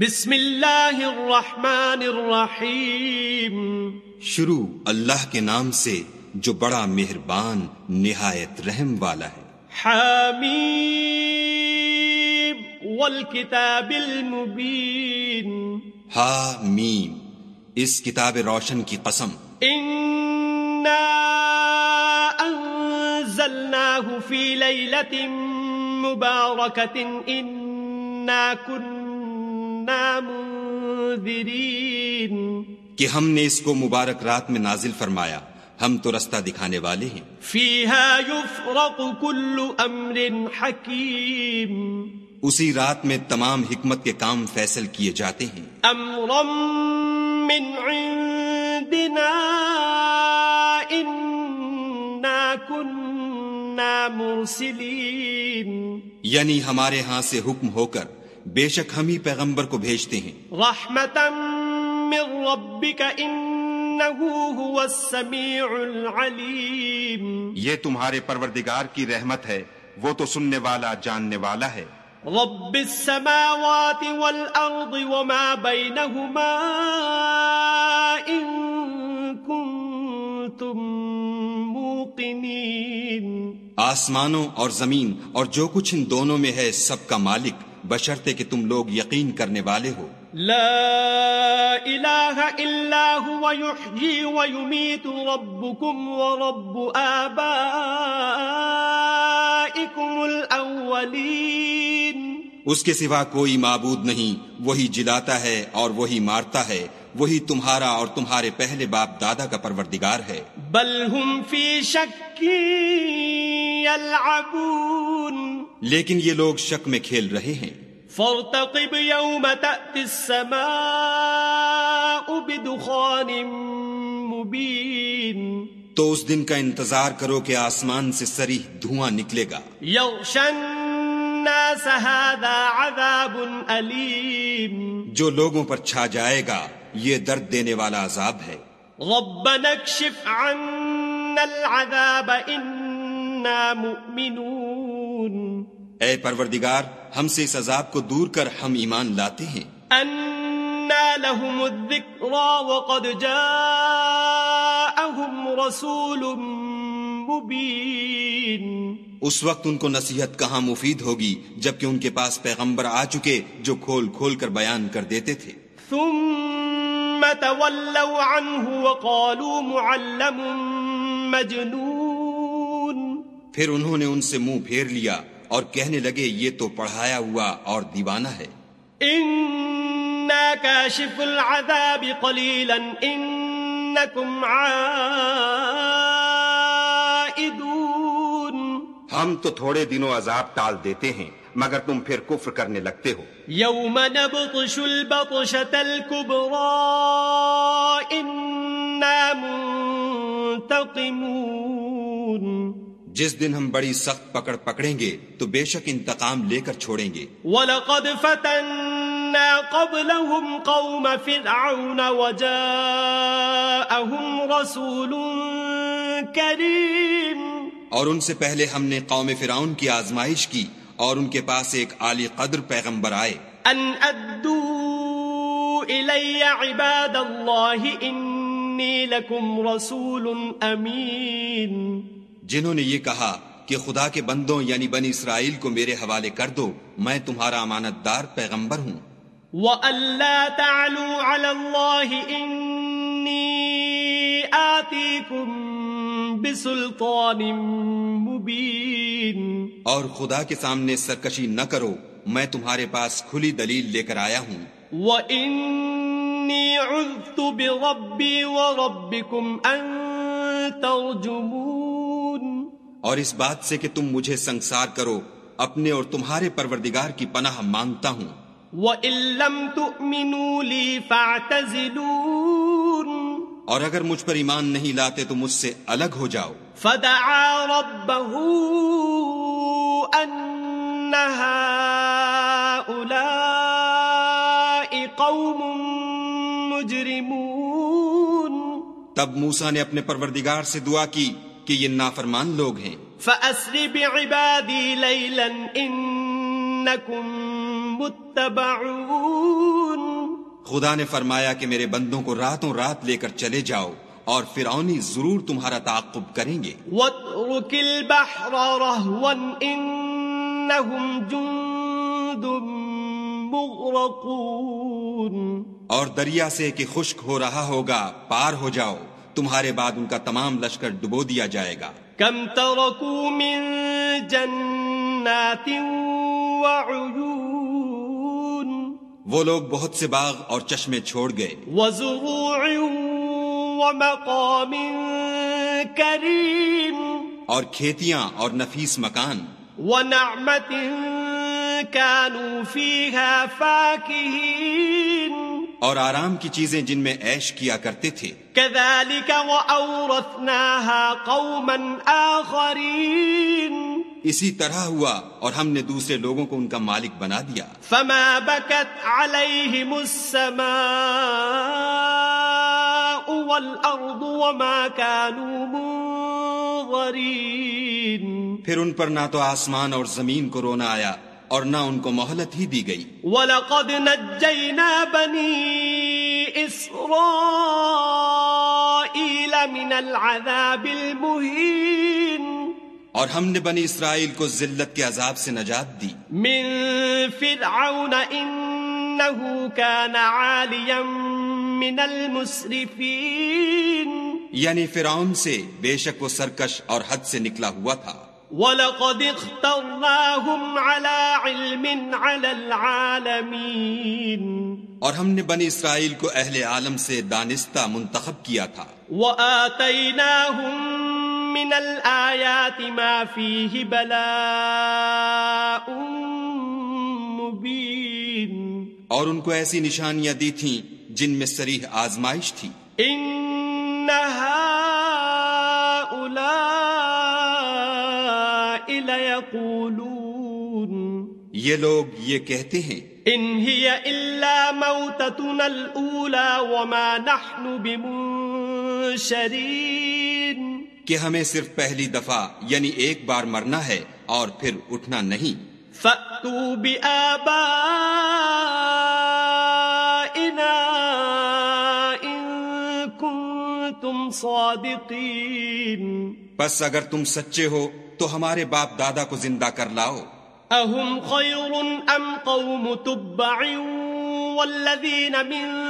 بسم اللہ الرحمن الرحیم شروع اللہ کے نام سے جو بڑا مہربان نہایت رحم والا ہے۔ حمیم والکتاب المبین۔ ہا میم اس کتاب روشن کی قسم۔ انا انزلناه في ليلة مباركة انا كنا منذرين کہ ہم نے اس کو مبارک رات میں نازل فرمایا ہم تو رستہ دکھانے والے ہیں۔ فيها يفرق كل امر حكيم اسی رات میں تمام حکمت کے کام فیصل کیے جاتے ہیں۔ امرا من عندنا انا كنا مرسلين یعنی ہمارے ہاں سے حکم ہو کر بے شک ہم ہی پیغمبر کو بھیجتے ہیں۔ رحمة من ربك انه هو السميع العليم یہ تمہارے پروردگار کی رحمت ہے وہ تو سننے والا جاننے والا ہے۔ رب السماوات والأرض وما بينهما إن كنتم موقنين آسمانوں اور زمین اور جو کچھ ان دونوں میں ہے سب کا مالک۔ بشرتے کہ تم لوگ یقین کرنے والے ہو۔ لا إله إلا هو يحيي ويميت ربكم ورب آبائكم الأولين۔ اس کے سوا کوئی معبود نہیں وہی جلاتا ہے اور وہی مارتا ہے وہی تمہارا اور تمہارے پہلے باپ دادا کا پروردگار ہے۔ بل هم في شك يلعبون۔ لیکن یہ لوگ شک میں کھیل رہے ہیں۔ فارتقب يوم تأتي السماء بدخان مبين تو اس دن کا انتظار کرو کہ آسمان سے سریح دھواں نکلے گا۔ يغشى الناس هذا عذاب أليم جو لوگوں پر چھا جائے گا یہ درد دینے والا عذاب ہے۔ ربنا اكشف عنا العذاب إنا مؤمنون۔ اے پروردگار ہم سے اس عذاب کو دور کر ہم ایمان لاتے ہیں۔ أنا لهم الذكرى وقد جاءهم رسول مبين۔ اس وقت ان کو نصیحت کہاں مفید ہوگی جبکہ ان کے پاس پیغمبر آ چکے جو کھول کھول کر بیان کر دیتے تھے۔ ثم تولوا عنه وقالوا معلم مجنون۔ پھر انہوں نے ان سے منہ پھیر لیا۔ اور کہنے لگے یہ تو پڑھایا ہوا اور دیوانہ ہے. العذاب قليلا إنكم عائدون ہم تو تھوڑے دنوں عذاب ٹال دیتے ہیں مگر تم پھر کفر کرنے لگتے ہو۔ يوم نبطش البطشة الكبرى إنا منتقمون جس دن ہم بڑی سخت پکڑ پکڑیں گے تو بے شک انتقام لے کر چھوڑیں گے۔ ولقد فتنا قبلهم قوم فرعون وجاءهم رسول كريم۔ اور ان سے پہلے ہم نے قوم فرعون کی آزمائش کی اور ان کے پاس ایک عالی قدر پیغمبر آئے۔ أن أدوا إلي عباد الله إني لكم رسول أمين۔ جنہوں نے یہ کہا کہ خدا کے بندوں یعنی بنی اسرائیل کو میرے حوالے کر دو میں تمہارا امانت دار پیغمبر ہوں۔ وأن لا تعلوا على الله إني آتيكم بسلطان مبين۔ اور خدا کے سامنے سرکشی نہ کرو میں تمہارے پاس کھلی دلیل لے کر آیا ہوں۔ وَإِنِّي عُذْتُ بِرَبِّي وَرَبِّكُمْ أَن تَرْجُمُونَ۔ اور اس بات سے کہ تم مجھے سنسار کرو اپنے اور تمہارے پروردگار کی پناہ مانگتا ہوں۔ وَإِن لَّمْ تُؤْمِنُوا لِي فَاعْتَزِلُونَ۔ اور اگر مجھ پر ایمان نہیں لاتے تو مجھ سے الگ ہو جاؤ۔ فَدَعَا رَبَّهُ أَنَّ هَٰؤُلَاءِ قَوْمٌ مُجْرِمُونَ۔ تب موسا نے اپنے پروردگار سے دعا کی۔ کہ یہ نافرمان لوگ ہیں۔ فَأَسْرِ بِعِبَادِي لَيْلًا إِنَّكُمْ مُتَّبَعُونَ۔ خدا نے فرمایا کہ میرے بندوں کو راتوں رات لے کر چلے جاؤ اور فرعونی ضرور تمہارا تعقب کریں گے۔ واترك البحر رهوا إنهم جند مغرقون۔ اور دریا سے کہ خشک ہو رہا ہوگا پار ہو جاؤ۔ تمہارے بعد ان کا تمام لشکر ڈبو دیا جائے گا۔ كم تركوا من جنات وعيون وہ لوگ بہت سے باغ اور چشمے چھوڑ گئے۔ وزروع ومقام كريم اور کھیتیاں اور نفیس مکان۔ ونعمة كانوا فيها فاكهين اور آرام کی چیزیں جن میں عیش کیا کرتے تھے۔ كذلك وأورثناها قوما آخرين. اسی طرح ہوا اور ہم نے دوسرے لوگوں کو ان کا مالک بنا دیا۔ فما بكت عليهم السماء والأرض وما كانوا منظرين. پھر ان پر نہ تو آسمان اور زمین کو رونا آیا۔ اور نہ ان کو مہلت ہی دی گئی۔ ولقد نجينا بني إسرائيل من العذاب المهين۔ اور ہم نے بنی اسرائیل کو ذلت کے عذاب سے نجات دی۔ من فرعون إنه كان عاليا من المسرفين۔ یعنی فرعون سے بے شک وہ سرکش اور حد سے نکلا ہوا تھا۔ وَلَقَدِ اخْتَرْنَاهُمْ عَلَى عِلْمٍ عَلَى الْعَالَمِينَ اور ہم نے بنی اسرائیل کو اہل عالم سے دانستہ منتخب کیا تھا۔ وَآتَيْنَاهُمْ مِنَ الْآيَاتِ مَا فِيهِ بَلَاءٌ مُبِينٌ اور ان کو ایسی نشانیاں دی تھیں جن میں سریح آزمائش تھی۔ لَيَقُولُونَ یہ لوگ یہ کہتے ہیں إن هي إلا موتتنا الأولى وما نحن بمنشرين کہ ہمیں صرف پہلی دفعہ یعنی ایک بار مرنا ہے اور پھر اٹھنا نہیں۔ فأتوا بآبائنا إن كنتم صادقين بس اگر تم سچے ہو تو ہمارے باپ دادا کو زندہ کر لاؤ۔ أهم خير أم قوم تبع والذين من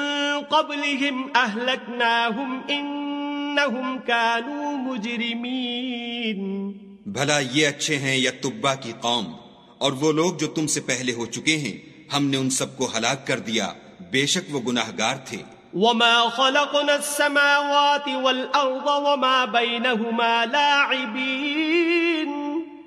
قبلهم أهلكناهم إنهم كانوا مجرمين بھلا یہ اچھے ہیں یا تبا کی قوم؟ اور وہ لوگ جو تم سے پہلے ہو چکے ہیں ہم نے ان سب کو ہلاک کر دیا۔ بے شک وہ گناہ گار تھے۔ وما خلقنا السماوات والأرض وما بينهما لاعبين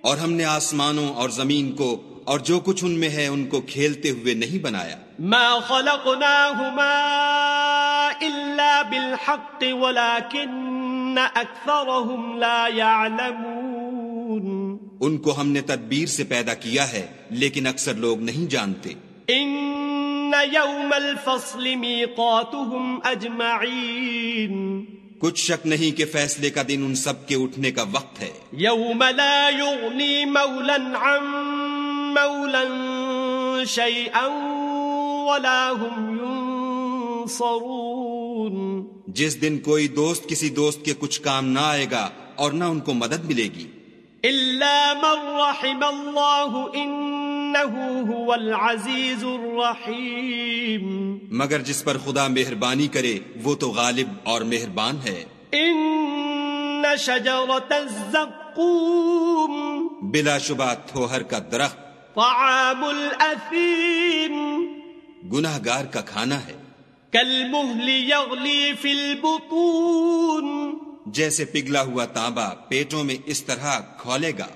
اور ہم نے آسمانوں اور زمین کو اور جو کچھ ان میں ہے ان کو کھیلتے ہوئے نہیں بنایا۔ ما خلقناهما إلا بالحق ولكن أكثرهم لا يعلمون۔ ان کو ہم نے تدبیر سے پیدا کیا ہے لیکن اکثر لوگ نہیں جانتے۔ إن يوم الفصل ميقاتهم أجمعين۔ کچھ شک نہیں کہ فیصلے کا دن ان سب کے اٹھنے کا وقت ہے۔ يوم لا يغني مولا عن مولا شيئا ولا هم ينصرون جس دن کوئی دوست کسی دوست کے کچھ کام نہ آئے گا اور نہ ان کو مدد ملے گی۔ إلا من رحم الله إنه هو العزيز الرحيم. مگر جس پر خدا مہربانی کرے وہ تو غالب اور مہربان ہے۔ إن شجرة الزقوم بلا شبہ تھوہر کا درخت طعام الأثيم. گناہ گار کا کھانا ہے۔ كالمهل يغلي في البطون. جیسے پگھلا ہوا تانبا پیٹوں میں اس طرح کھولے گا۔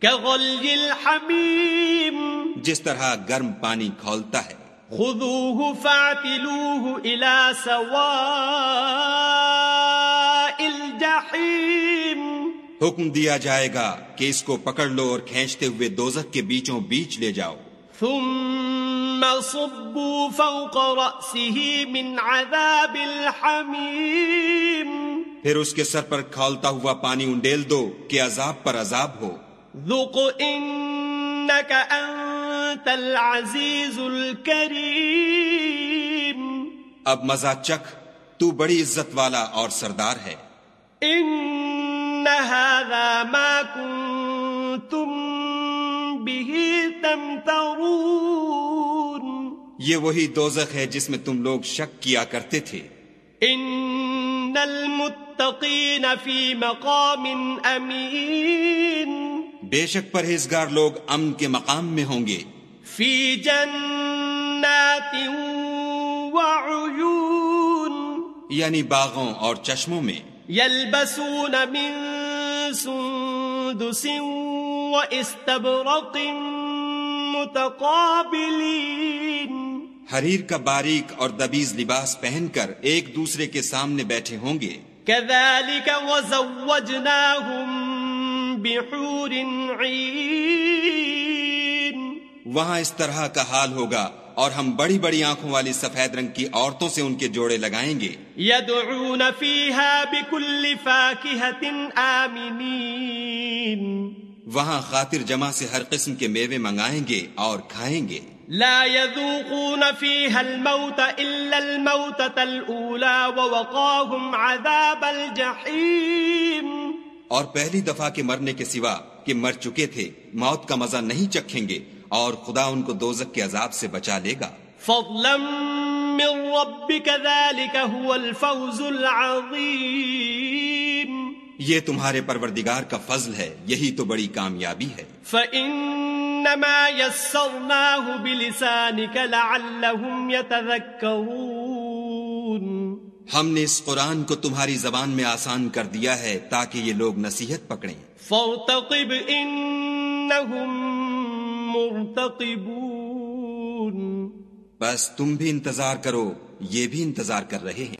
كغلي الحميم. جس طرح گرم پانی کھولتا ہے۔ خذوه فاعتلوه إلى سواء الجحيم. حکم دیا جائے گا کہ اس کو پکڑ لو اور کھینچتے ہوئے دوزخ کے بیچوں بیچ لے جاؤ۔ ثم صبوا فوق رأسه من عذاب الحميم. پھر اس کے سر پر کھولتا ہوا پانی انڈیل دو کہ عذاب پر عذاب ہو۔ ذق إنك أنت العزيز الكريم اب مزہ چکھ تو بڑی عزت والا اور سردار ہے۔ إن هذا ما كنتم به تمترون یہ وہی دوزخ ہے جس میں تم لوگ شک کیا کرتے تھے۔ إن المتقين في مقام أمين بے شک پرہیزگار لوگ امن کے مقام میں ہوں گے۔ في جنات وعيون یعنی باغوں اور چشموں میں۔ يلبسون من سندس واستبرق متقابلين حریر کا باریک اور دبیز لباس پہن کر ایک دوسرے کے سامنے بیٹھے ہوں گے۔ كذلك وزوجناهم بحور عين وہاں اس طرح کا حال ہوگا اور ہم بڑی بڑی آنکھوں والی سفید رنگ کی عورتوں سے ان کے جوڑے لگائیں گے۔ يدعون فيها بكل فاكهة آمنين وہاں خاطر جمع سے ہر قسم کے میوے منگائیں گے اور کھائیں گے۔ لا يذوقون فيها الموت إلا الموتة الأولى ووقاهم عذاب الجحيم اور پہلی دفعہ کے مرنے کے سوا کہ مر چکے تھے موت کا مزہ نہیں چکھیں گے اور خدا ان کو دوزک کے عذاب سے بچا لے گا۔ فضلا من ربك ذلك هو الفوز العظيم یہ تمہارے پروردگار کا فضل ہے یہی تو بڑی کامیابی ہے۔ فإنما يسرناه بلسانك لعلهم يتذكرون۔ ہم نے اس قرآن کو تمہاری زبان میں آسان کر دیا ہے تاکہ یہ لوگ نصیحت پکڑیں۔ فارتقب إنهم مرتقبون۔ بس تم بھی انتظار کرو یہ بھی انتظار کر رہے ہیں۔